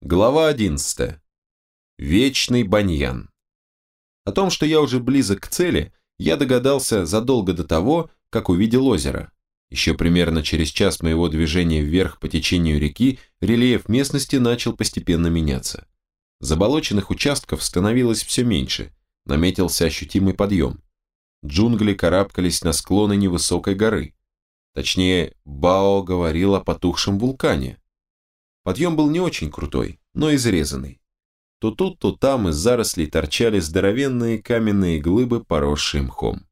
Глава 11. Вечный баньян. О том, что я уже близок к цели, я догадался задолго до того, как увидел озеро. Еще примерно через час моего движения вверх по течению реки рельеф местности начал постепенно меняться. Заболоченных участков становилось все меньше, наметился ощутимый подъем. Джунгли карабкались на склоны невысокой горы. Точнее, Бао говорил о потухшем вулкане. Подъем был не очень крутой, но изрезанный. То тут, то там из зарослей торчали здоровенные каменные глыбы, поросшие мхом.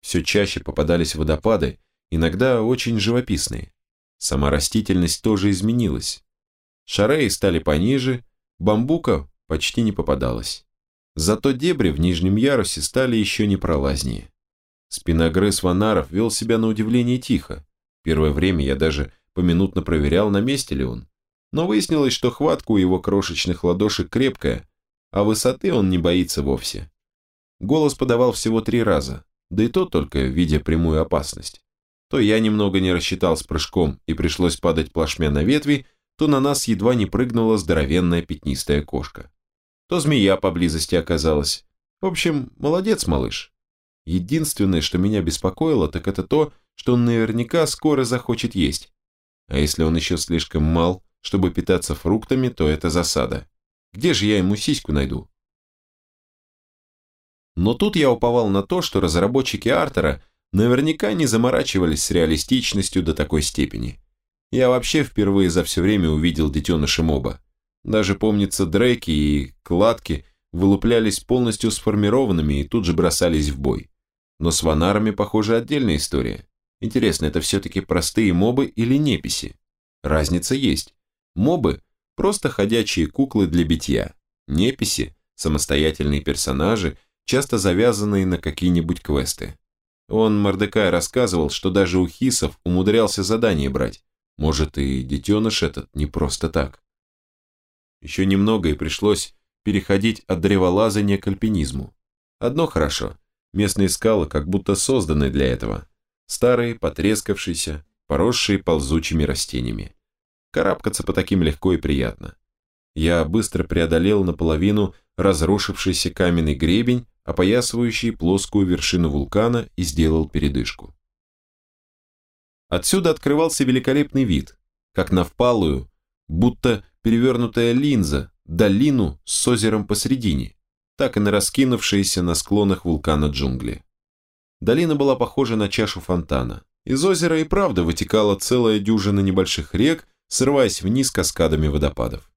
Все чаще попадались водопады, иногда очень живописные. Сама растительность тоже изменилась. Шареи стали пониже, бамбука почти не попадалось. Зато дебри в нижнем ярусе стали еще непролазнее. Спиногрыз ванаров вел себя на удивление тихо. Первое время я даже поминутно проверял, на месте ли он. Но выяснилось, что хватка у его крошечных ладошек крепкая, а высоты он не боится вовсе. Голос подавал всего три раза, да и то только видя прямую опасность. То я немного не рассчитал с прыжком и пришлось падать плашмя на ветви, то на нас едва не прыгнула здоровенная пятнистая кошка. То змея поблизости оказалась. В общем, молодец, малыш. Единственное, что меня беспокоило, так это то, что он наверняка скоро захочет есть. А если он еще слишком мал, чтобы питаться фруктами, то это засада. Где же я ему сиську найду? Но тут я уповал на то, что разработчики Артера наверняка не заморачивались с реалистичностью до такой степени. Я вообще впервые за все время увидел детеныша моба. Даже, помнится, Дрейки и Кладки вылуплялись полностью сформированными и тут же бросались в бой. Но с ванарами, похоже, отдельная история. Интересно, это все-таки простые мобы или неписи? Разница есть. Мобы – просто ходячие куклы для битья. Неписи – самостоятельные персонажи, часто завязанные на какие-нибудь квесты. Он, Мордекай, рассказывал, что даже у хисов умудрялся задание брать. Может, и детеныш этот не просто так. Еще немного и пришлось переходить от древолазания к альпинизму. Одно хорошо – местные скалы как будто созданы для этого. Старые, потрескавшиеся, поросшие ползучими растениями. Карабкаться по таким легко и приятно. Я быстро преодолел наполовину разрушившийся каменный гребень, опоясывающий плоскую вершину вулкана, и сделал передышку. Отсюда открывался великолепный вид, как на впалую, будто перевернутая линза, долину с озером посредине, так и на раскинувшиеся на склонах вулкана джунгли. Долина была похожа на чашу фонтана. Из озера и правда вытекала целая дюжина небольших рек, срываясь вниз каскадами водопадов.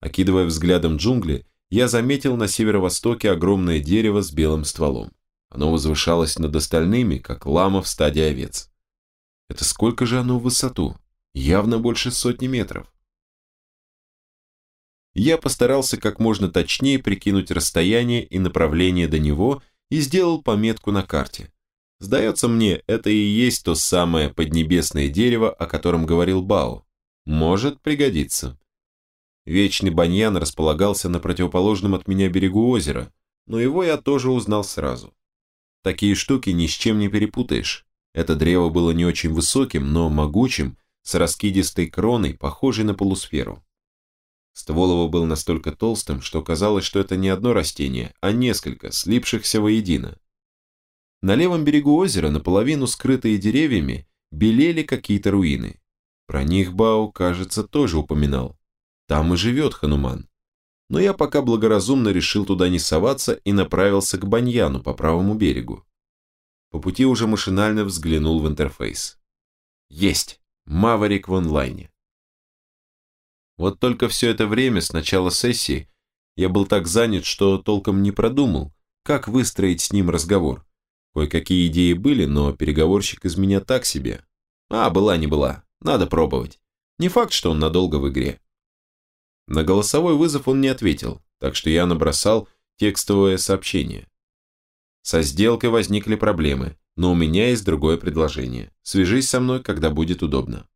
Окидывая взглядом джунгли, я заметил на северо-востоке огромное дерево с белым стволом. Оно возвышалось над остальными, как лама в стаде овец. Это сколько же оно в высоту? Явно больше сотни метров. Я постарался как можно точнее прикинуть расстояние и направление до него и сделал пометку на карте. Сдается мне, это и есть то самое поднебесное дерево, о котором говорил Бао. Может пригодиться. Вечный баньян располагался на противоположном от меня берегу озера, но его я тоже узнал сразу. Такие штуки ни с чем не перепутаешь. Это древо было не очень высоким, но могучим, с раскидистой кроной, похожей на полусферу. Ствол его был настолько толстым, что казалось, что это не одно растение, а несколько, слипшихся воедино. На левом берегу озера, наполовину скрытые деревьями, белели какие-то руины. Про них Бау, кажется, тоже упоминал. Там и живет Хануман. Но я пока благоразумно решил туда не соваться и направился к Баньяну по правому берегу. По пути уже машинально взглянул в интерфейс. Есть! Маварик в онлайне. Вот только все это время с начала сессии я был так занят, что толком не продумал, как выстроить с ним разговор. Кое-какие идеи были, но переговорщик из меня так себе. А, была не была. Надо пробовать. Не факт, что он надолго в игре. На голосовой вызов он не ответил, так что я набросал текстовое сообщение. Со сделкой возникли проблемы, но у меня есть другое предложение. Свяжись со мной, когда будет удобно.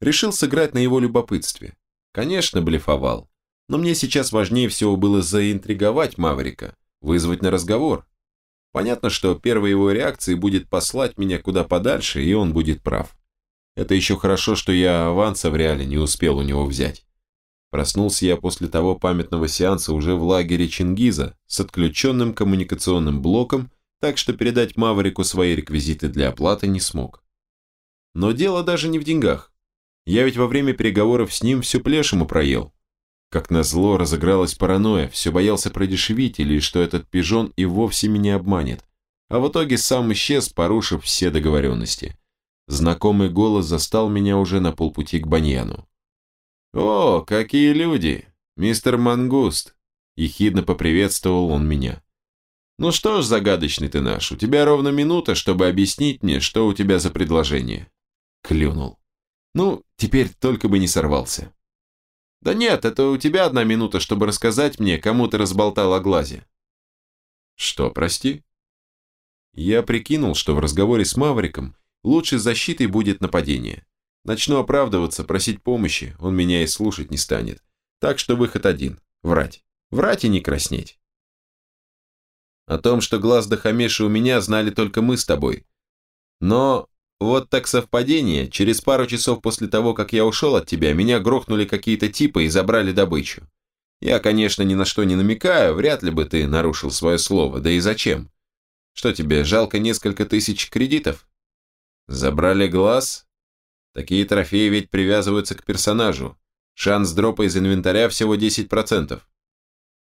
Решил сыграть на его любопытстве. Конечно, блефовал. Но мне сейчас важнее всего было заинтриговать Маврика, вызвать на разговор. Понятно, что первой его реакцией будет послать меня куда подальше, и он будет прав. Это еще хорошо, что я аванса в реале не успел у него взять. Проснулся я после того памятного сеанса уже в лагере Чингиза с отключенным коммуникационным блоком, так что передать Маврику свои реквизиты для оплаты не смог. Но дело даже не в деньгах. Я ведь во время переговоров с ним всю плешему проел. Как назло разыгралась паранойя, все боялся продешевить или что этот пижон и вовсе меня обманет. А в итоге сам исчез, порушив все договоренности. Знакомый голос застал меня уже на полпути к Баньяну. «О, какие люди! Мистер Мангуст!» Ехидно поприветствовал он меня. «Ну что ж, загадочный ты наш, у тебя ровно минута, чтобы объяснить мне, что у тебя за предложение». Клюнул. «Ну, теперь только бы не сорвался». «Да нет, это у тебя одна минута, чтобы рассказать мне, кому ты разболтал о глазе». «Что, прости?» Я прикинул, что в разговоре с Мавриком лучшей защитой будет нападение. Начну оправдываться, просить помощи, он меня и слушать не станет. Так что выход один – врать. Врать и не краснеть. О том, что глаз до Хамеша у меня, знали только мы с тобой. Но вот так совпадение, через пару часов после того, как я ушел от тебя, меня грохнули какие-то типы и забрали добычу. Я, конечно, ни на что не намекаю, вряд ли бы ты нарушил свое слово, да и зачем? Что тебе, жалко несколько тысяч кредитов? Забрали глаз? Такие трофеи ведь привязываются к персонажу. Шанс дропа из инвентаря всего 10%.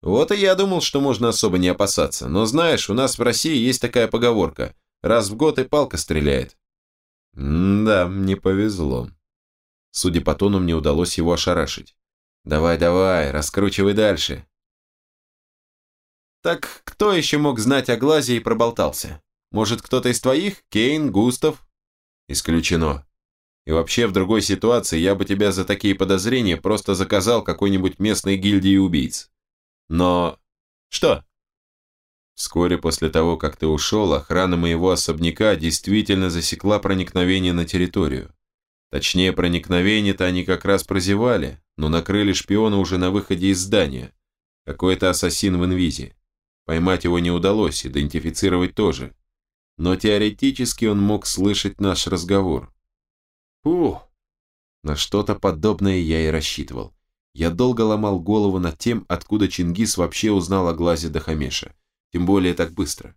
Вот и я думал, что можно особо не опасаться. Но знаешь, у нас в России есть такая поговорка. Раз в год и палка стреляет. Да, не повезло. Судя по тону, мне удалось его ошарашить. Давай, давай, раскручивай дальше. Так кто еще мог знать о глазе и проболтался? Может, кто-то из твоих? Кейн, Густав? Исключено. И вообще, в другой ситуации я бы тебя за такие подозрения просто заказал какой-нибудь местной гильдии убийц. Но... Что? Вскоре после того, как ты ушел, охрана моего особняка действительно засекла проникновение на территорию. Точнее, проникновение-то они как раз прозевали, но накрыли шпиона уже на выходе из здания. Какой-то ассасин в инвизе. Поймать его не удалось, идентифицировать тоже. Но теоретически он мог слышать наш разговор. Фух, на что-то подобное я и рассчитывал. Я долго ломал голову над тем, откуда Чингис вообще узнал о глазе Дахамеша, тем более так быстро.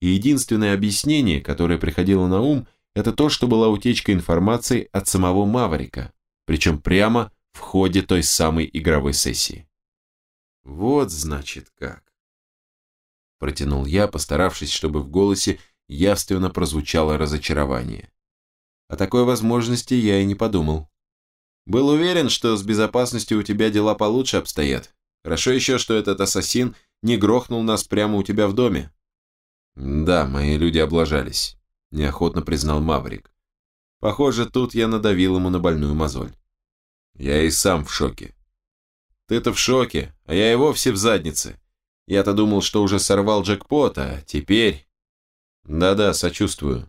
И единственное объяснение, которое приходило на ум, это то, что была утечка информации от самого Маврика, причем прямо в ходе той самой игровой сессии. Вот значит как. Протянул я, постаравшись, чтобы в голосе явственно прозвучало разочарование. О такой возможности я и не подумал. Был уверен, что с безопасностью у тебя дела получше обстоят. Хорошо еще, что этот ассасин не грохнул нас прямо у тебя в доме. Да, мои люди облажались, неохотно признал Маврик. Похоже, тут я надавил ему на больную мозоль. Я и сам в шоке. Ты-то в шоке, а я и вовсе в заднице. Я-то думал, что уже сорвал джекпот, а теперь... Да-да, сочувствую.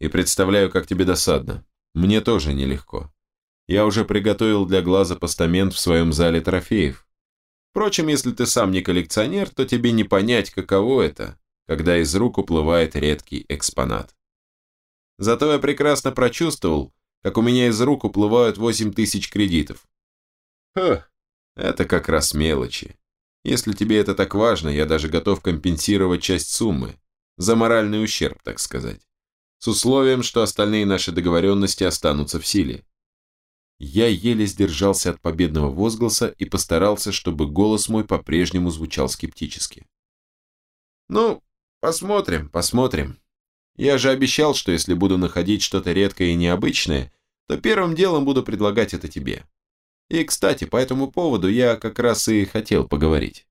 И представляю, как тебе досадно. Мне тоже нелегко. Я уже приготовил для глаза постамент в своем зале трофеев. Впрочем, если ты сам не коллекционер, то тебе не понять, каково это, когда из рук уплывает редкий экспонат. Зато я прекрасно прочувствовал, как у меня из рук уплывают 8 тысяч кредитов. Ха, это как раз мелочи. Если тебе это так важно, я даже готов компенсировать часть суммы. За моральный ущерб, так сказать с условием, что остальные наши договоренности останутся в силе. Я еле сдержался от победного возгласа и постарался, чтобы голос мой по-прежнему звучал скептически. «Ну, посмотрим, посмотрим. Я же обещал, что если буду находить что-то редкое и необычное, то первым делом буду предлагать это тебе. И, кстати, по этому поводу я как раз и хотел поговорить».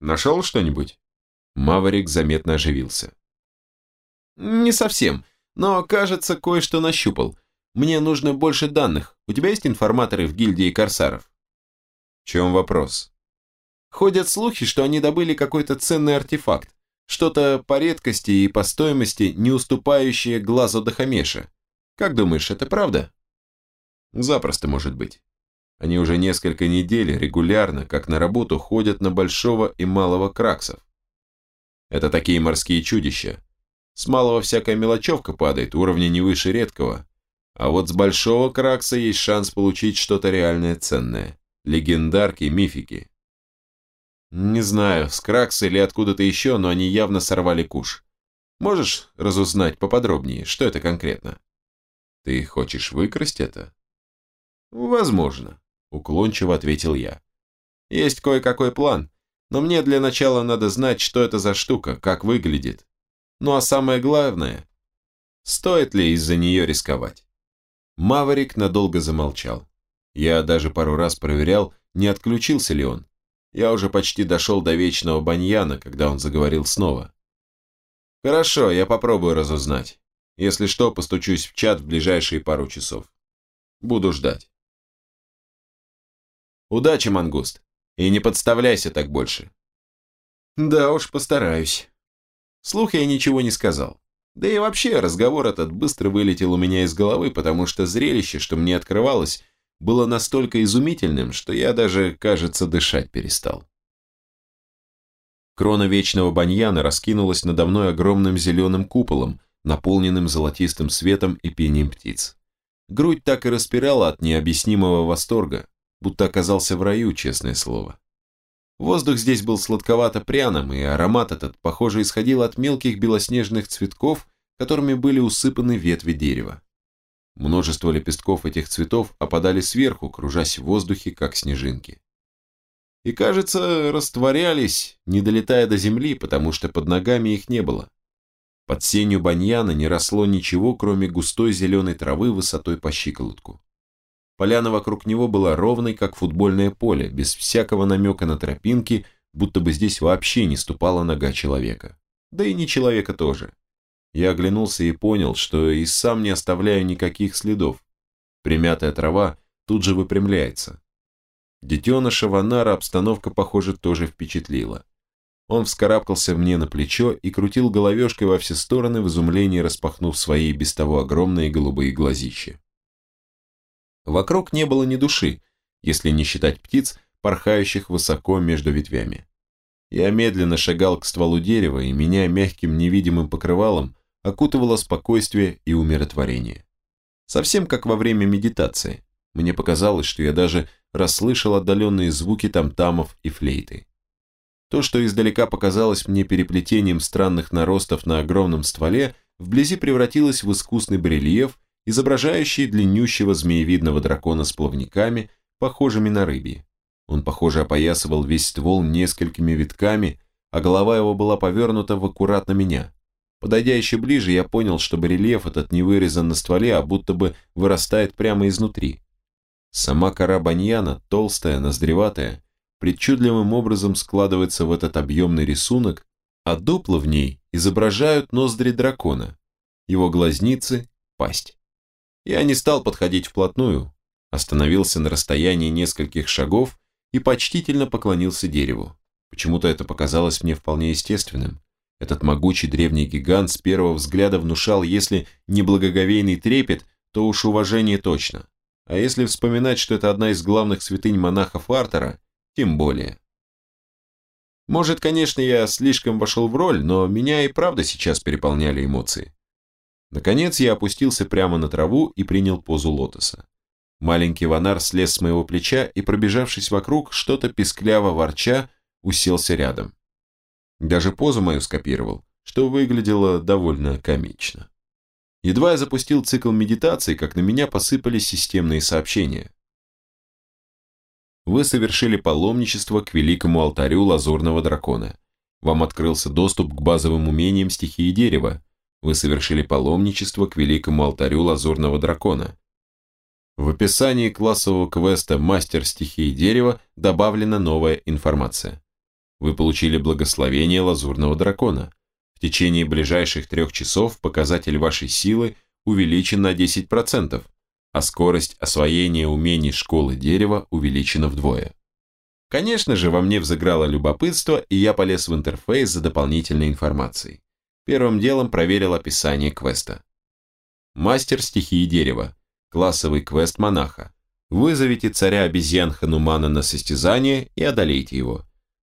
«Нашел что-нибудь?» Маварик заметно оживился. «Не совсем, но, кажется, кое-что нащупал. Мне нужно больше данных. У тебя есть информаторы в гильдии корсаров?» «В чем вопрос?» «Ходят слухи, что они добыли какой-то ценный артефакт. Что-то по редкости и по стоимости, не уступающее глазу Дахамеша. Как думаешь, это правда?» «Запросто может быть. Они уже несколько недель регулярно, как на работу, ходят на Большого и Малого Краксов. Это такие морские чудища, с малого всякая мелочевка падает, уровня не выше редкого. А вот с большого кракса есть шанс получить что-то реальное ценное. Легендарки, мифики. Не знаю, с кракса или откуда-то еще, но они явно сорвали куш. Можешь разузнать поподробнее, что это конкретно? Ты хочешь выкрасть это? Возможно, уклончиво ответил я. Есть кое-какой план, но мне для начала надо знать, что это за штука, как выглядит. Ну а самое главное, стоит ли из-за нее рисковать. Маврик надолго замолчал. Я даже пару раз проверял, не отключился ли он. Я уже почти дошел до вечного баньяна, когда он заговорил снова. Хорошо, я попробую разузнать. Если что, постучусь в чат в ближайшие пару часов. Буду ждать. Удачи, Мангуст. И не подставляйся так больше. Да уж, постараюсь. Слух я ничего не сказал. Да и вообще, разговор этот быстро вылетел у меня из головы, потому что зрелище, что мне открывалось, было настолько изумительным, что я даже, кажется, дышать перестал. Крона вечного баньяна раскинулась надо мной огромным зеленым куполом, наполненным золотистым светом и пением птиц. Грудь так и распирала от необъяснимого восторга, будто оказался в раю, честное слово. Воздух здесь был сладковато-пряным, и аромат этот, похоже, исходил от мелких белоснежных цветков, которыми были усыпаны ветви дерева. Множество лепестков этих цветов опадали сверху, кружась в воздухе, как снежинки. И, кажется, растворялись, не долетая до земли, потому что под ногами их не было. Под сенью баньяна не росло ничего, кроме густой зеленой травы высотой по щиколотку. Поляна вокруг него была ровной, как футбольное поле, без всякого намека на тропинки, будто бы здесь вообще не ступала нога человека. Да и не человека тоже. Я оглянулся и понял, что и сам не оставляю никаких следов. Примятая трава тут же выпрямляется. Детеныша Ванара обстановка, похоже, тоже впечатлила. Он вскарабкался мне на плечо и крутил головешкой во все стороны в изумлении, распахнув свои без того огромные голубые глазища. Вокруг не было ни души, если не считать птиц, порхающих высоко между ветвями. Я медленно шагал к стволу дерева, и меня мягким невидимым покрывалом окутывало спокойствие и умиротворение. Совсем как во время медитации. Мне показалось, что я даже расслышал отдаленные звуки тамтамов и флейты. То, что издалека показалось мне переплетением странных наростов на огромном стволе, вблизи превратилось в искусный барельеф, изображающий длиннющего змеевидного дракона с плавниками, похожими на рыбьи. Он, похоже, опоясывал весь ствол несколькими витками, а голова его была повернута в аккуратно меня. Подойдя еще ближе, я понял, что барельеф этот не вырезан на стволе, а будто бы вырастает прямо изнутри. Сама кора баньяна, толстая, ноздреватая, причудливым образом складывается в этот объемный рисунок, а дупла в ней изображают ноздри дракона, его глазницы, пасть. Я не стал подходить вплотную, остановился на расстоянии нескольких шагов и почтительно поклонился дереву. Почему-то это показалось мне вполне естественным. Этот могучий древний гигант с первого взгляда внушал, если не благоговейный трепет, то уж уважение точно. А если вспоминать, что это одна из главных святынь монахов Артера, тем более. Может, конечно, я слишком вошел в роль, но меня и правда сейчас переполняли эмоции. Наконец я опустился прямо на траву и принял позу лотоса. Маленький ванар слез с моего плеча и, пробежавшись вокруг, что-то пискляво ворча, уселся рядом. Даже позу мою скопировал, что выглядело довольно комично. Едва я запустил цикл медитации, как на меня посыпались системные сообщения. Вы совершили паломничество к великому алтарю лазурного дракона. Вам открылся доступ к базовым умениям стихии дерева, вы совершили паломничество к великому алтарю лазурного дракона. В описании классового квеста «Мастер стихии дерева» добавлена новая информация. Вы получили благословение лазурного дракона. В течение ближайших трех часов показатель вашей силы увеличен на 10%, а скорость освоения умений школы дерева увеличена вдвое. Конечно же, во мне взыграло любопытство, и я полез в интерфейс за дополнительной информацией. Первым делом проверил описание квеста. Мастер стихии дерева. Классовый квест монаха. Вызовите царя обезьян Ханумана на состязание и одолейте его.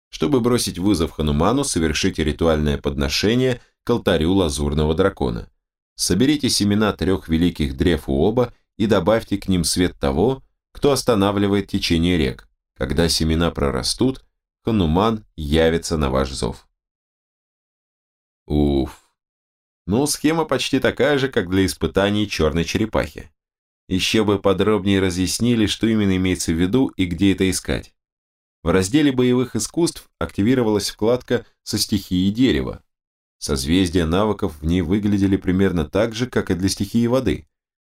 Чтобы бросить вызов Хануману, совершите ритуальное подношение к алтарю лазурного дракона. Соберите семена трех великих древ у оба и добавьте к ним свет того, кто останавливает течение рек. Когда семена прорастут, Хануман явится на ваш зов. Уф. Ну, схема почти такая же, как для испытаний черной черепахи. Еще бы подробнее разъяснили, что именно имеется в виду и где это искать. В разделе боевых искусств активировалась вкладка со стихией дерева. Созвездия навыков в ней выглядели примерно так же, как и для стихии воды.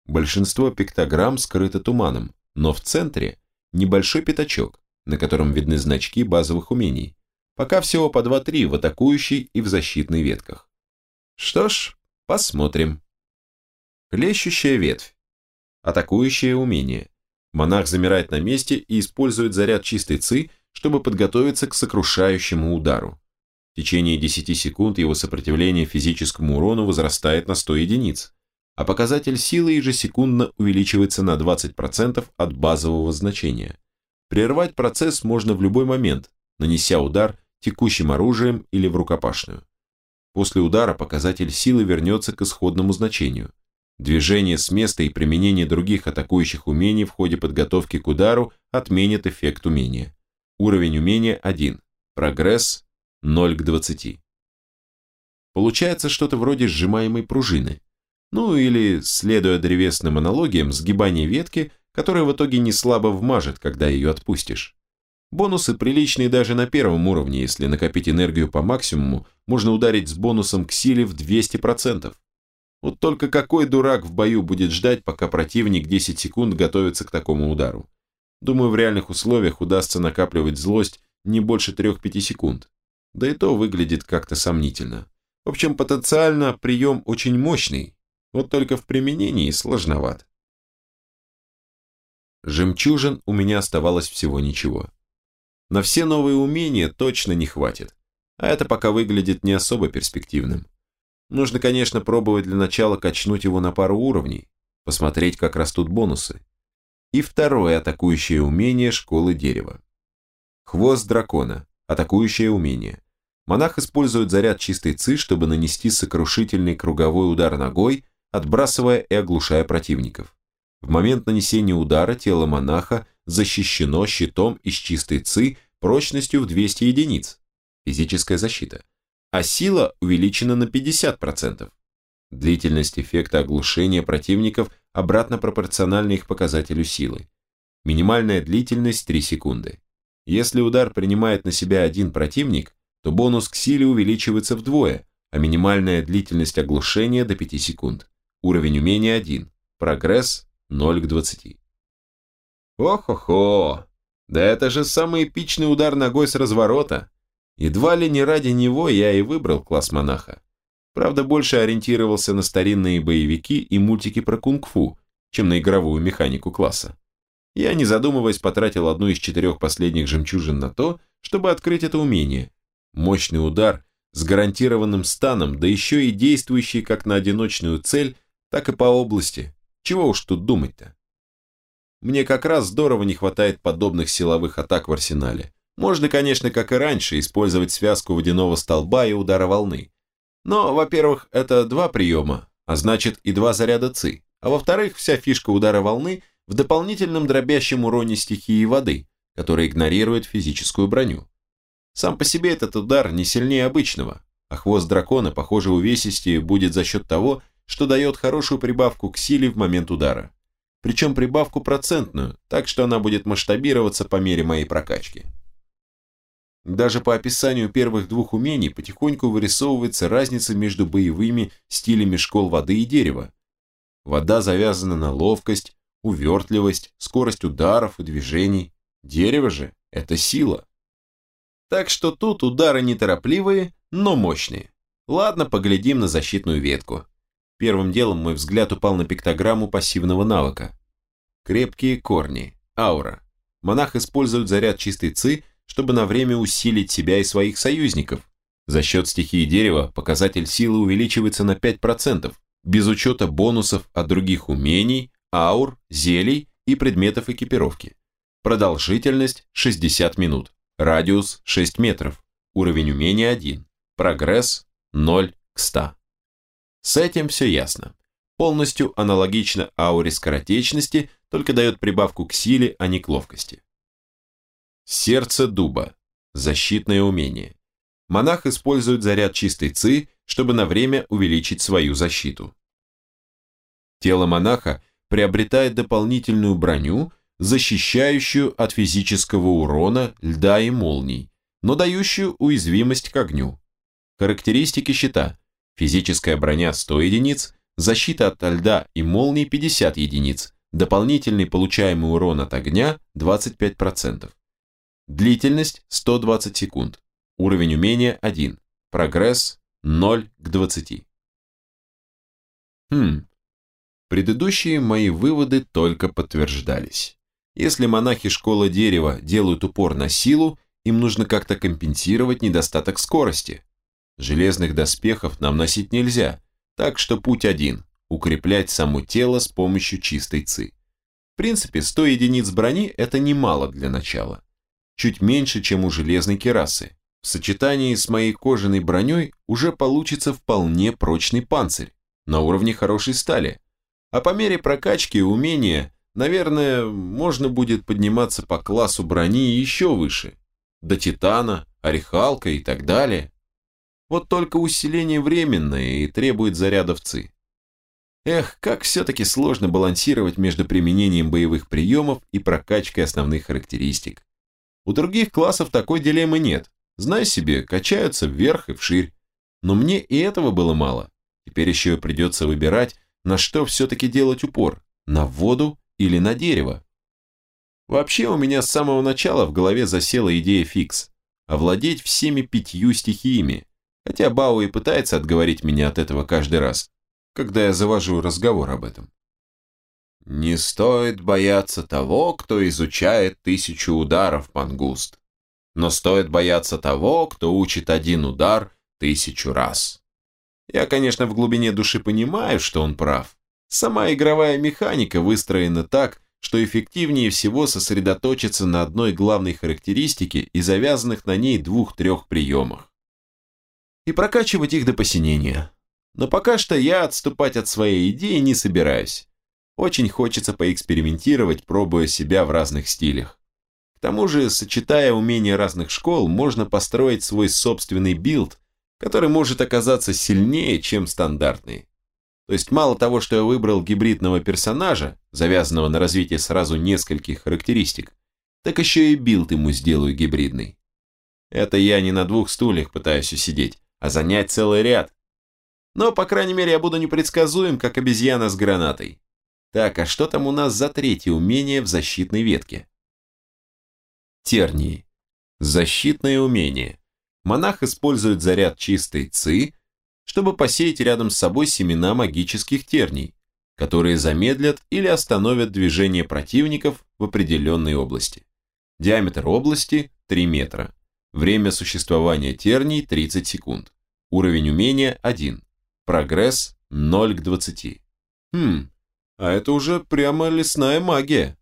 Большинство пиктограмм скрыто туманом, но в центре небольшой пятачок, на котором видны значки базовых умений. Пока всего по 2-3 в атакующей и в защитной ветках. Что ж, посмотрим. Хлещущая ветвь. Атакующее умение. Монах замирает на месте и использует заряд чистой ци, чтобы подготовиться к сокрушающему удару. В течение 10 секунд его сопротивление физическому урону возрастает на 100 единиц, а показатель силы ежесекундно увеличивается на 20% от базового значения. Прервать процесс можно в любой момент, нанеся удар текущим оружием или в рукопашную. После удара показатель силы вернется к исходному значению. Движение с места и применение других атакующих умений в ходе подготовки к удару отменит эффект умения. Уровень умения 1. Прогресс 0 к 20. Получается что-то вроде сжимаемой пружины. Ну или, следуя древесным аналогиям, сгибание ветки, которая в итоге не слабо вмажет, когда ее отпустишь. Бонусы приличные даже на первом уровне, если накопить энергию по максимуму, можно ударить с бонусом к силе в 200%. Вот только какой дурак в бою будет ждать, пока противник 10 секунд готовится к такому удару? Думаю, в реальных условиях удастся накапливать злость не больше 3-5 секунд. Да и то выглядит как-то сомнительно. В общем, потенциально прием очень мощный, вот только в применении сложноват. Жемчужин у меня оставалось всего ничего. На все новые умения точно не хватит, а это пока выглядит не особо перспективным. Нужно, конечно, пробовать для начала качнуть его на пару уровней, посмотреть, как растут бонусы. И второе атакующее умение школы дерева. Хвост дракона. Атакующее умение. Монах использует заряд чистой ци, чтобы нанести сокрушительный круговой удар ногой, отбрасывая и оглушая противников. В момент нанесения удара тело монаха защищено щитом из чистой ци прочностью в 200 единиц. Физическая защита. А сила увеличена на 50%. Длительность эффекта оглушения противников обратно пропорциональна их показателю силы. Минимальная длительность 3 секунды. Если удар принимает на себя один противник, то бонус к силе увеличивается вдвое, а минимальная длительность оглушения до 5 секунд. Уровень умения 1. Прогресс 0 к 20. Ох-хо-хо! Да это же самый эпичный удар ногой с разворота. Едва ли не ради него я и выбрал класс монаха. Правда, больше ориентировался на старинные боевики и мультики про кунг-фу, чем на игровую механику класса. Я, не задумываясь, потратил одну из четырех последних жемчужин на то, чтобы открыть это умение. Мощный удар с гарантированным станом, да еще и действующий как на одиночную цель, так и по области, чего уж тут думать-то? Мне как раз здорово не хватает подобных силовых атак в арсенале. Можно, конечно, как и раньше, использовать связку водяного столба и удара волны. Но, во-первых, это два приема, а значит и два заряда ЦИ. А во-вторых, вся фишка удара волны в дополнительном дробящем уроне стихии воды, который игнорирует физическую броню. Сам по себе этот удар не сильнее обычного, а хвост дракона, похоже, увесистее будет за счет того, что дает хорошую прибавку к силе в момент удара. Причем прибавку процентную, так что она будет масштабироваться по мере моей прокачки. Даже по описанию первых двух умений потихоньку вырисовывается разница между боевыми стилями школ воды и дерева. Вода завязана на ловкость, увертливость, скорость ударов и движений. Дерево же – это сила. Так что тут удары неторопливые, но мощные. Ладно, поглядим на защитную ветку. Первым делом мой взгляд упал на пиктограмму пассивного навыка. Крепкие корни. Аура. Монах использует заряд чистой ци, чтобы на время усилить себя и своих союзников. За счет стихии дерева показатель силы увеличивается на 5%, без учета бонусов от других умений, аур, зелий и предметов экипировки. Продолжительность 60 минут. Радиус 6 метров. Уровень умения 1. Прогресс 0 к 100. С этим все ясно. полностью аналогично ауре скоротечности, только дает прибавку к силе, а не к ловкости. Сердце дуба. Защитное умение. Монах использует заряд чистой ци, чтобы на время увеличить свою защиту. Тело монаха приобретает дополнительную броню, защищающую от физического урона, льда и молний, но дающую уязвимость к огню. Характеристики щита. Физическая броня 100 единиц, защита от льда и молний 50 единиц, дополнительный получаемый урон от огня 25%. Длительность 120 секунд. Уровень умения 1. Прогресс 0 к 20. Хм. Предыдущие мои выводы только подтверждались. Если монахи школы дерева делают упор на силу, им нужно как-то компенсировать недостаток скорости. Железных доспехов нам носить нельзя, так что путь один – укреплять само тело с помощью чистой ци. В принципе, 100 единиц брони – это немало для начала. Чуть меньше, чем у железной керасы. В сочетании с моей кожаной броней уже получится вполне прочный панцирь, на уровне хорошей стали. А по мере прокачки умения, наверное, можно будет подниматься по классу брони еще выше. До титана, орехалка и так далее. Вот только усиление временное и требует зарядов ЦИ. Эх, как все-таки сложно балансировать между применением боевых приемов и прокачкой основных характеристик. У других классов такой дилеммы нет. Знай себе, качаются вверх и вширь. Но мне и этого было мало. Теперь еще придется выбирать, на что все-таки делать упор, на воду или на дерево. Вообще у меня с самого начала в голове засела идея фикс – овладеть всеми пятью стихиями, хотя Бао и пытается отговорить меня от этого каждый раз, когда я завожу разговор об этом. Не стоит бояться того, кто изучает тысячу ударов, мангуст. Но стоит бояться того, кто учит один удар тысячу раз. Я, конечно, в глубине души понимаю, что он прав. Сама игровая механика выстроена так, что эффективнее всего сосредоточиться на одной главной характеристике и завязанных на ней двух-трех приемах и прокачивать их до посинения. Но пока что я отступать от своей идеи не собираюсь. Очень хочется поэкспериментировать, пробуя себя в разных стилях. К тому же, сочетая умения разных школ, можно построить свой собственный билд, который может оказаться сильнее, чем стандартный. То есть мало того, что я выбрал гибридного персонажа, завязанного на развитие сразу нескольких характеристик, так еще и билд ему сделаю гибридный. Это я не на двух стульях пытаюсь усидеть, а занять целый ряд. Но, по крайней мере, я буду непредсказуем, как обезьяна с гранатой. Так, а что там у нас за третье умение в защитной ветке? Тернии. Защитное умение. Монах использует заряд чистой ци, чтобы посеять рядом с собой семена магических терний, которые замедлят или остановят движение противников в определенной области. Диаметр области 3 метра. Время существования терний 30 секунд. Уровень умения 1. Прогресс 0 к 20. Хм, а это уже прямо лесная магия.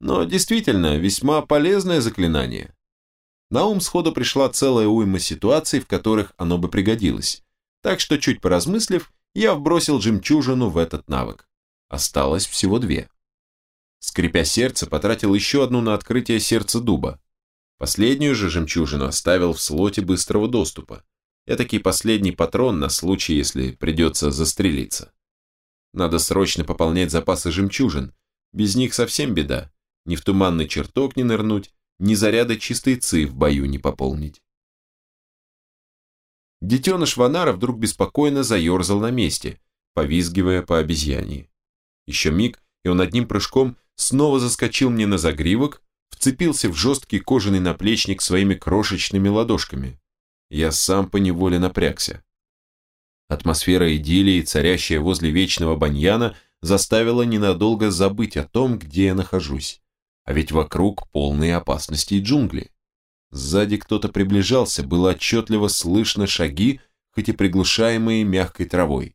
Но действительно, весьма полезное заклинание. На ум сходу пришла целая уйма ситуаций, в которых оно бы пригодилось. Так что, чуть поразмыслив, я вбросил жемчужину в этот навык. Осталось всего две. Скрипя сердце, потратил еще одну на открытие сердца дуба. Последнюю же жемчужину оставил в слоте быстрого доступа. Этакий последний патрон на случай, если придется застрелиться. Надо срочно пополнять запасы жемчужин. Без них совсем беда. Ни в туманный чертог не нырнуть, ни заряды чистой ци в бою не пополнить. Детеныш Ванара вдруг беспокойно заерзал на месте, повизгивая по обезьянии. Еще миг, и он одним прыжком снова заскочил мне на загривок, вцепился в жесткий кожаный наплечник своими крошечными ладошками. Я сам поневоле напрягся. Атмосфера идиллии, царящая возле вечного баньяна, заставила ненадолго забыть о том, где я нахожусь. А ведь вокруг полные опасности и джунгли. Сзади кто-то приближался, было отчетливо слышно шаги, хоть и приглушаемые мягкой травой.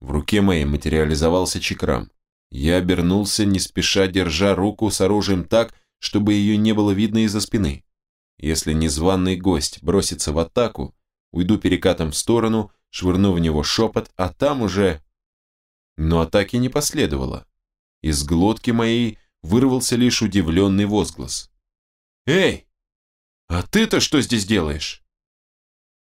В руке моей материализовался чекрам. Я обернулся, не спеша держа руку с оружием так, чтобы ее не было видно из-за спины. Если незваный гость бросится в атаку, уйду перекатом в сторону, швырну в него шепот, а там уже... Но атаки не последовало. Из глотки моей вырвался лишь удивленный возглас. «Эй, а ты-то что здесь делаешь?»